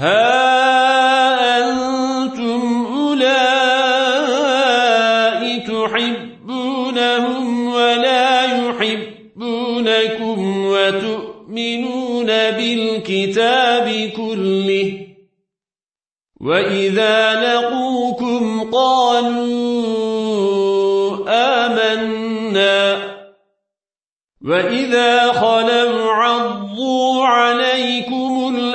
ها أنتم أولئك تحبونهم ولا يحبونكم وتؤمنون بالكتاب كله. وإذا لقوكم قالوا آمنا. وإذا خلوا عضوا عليكم من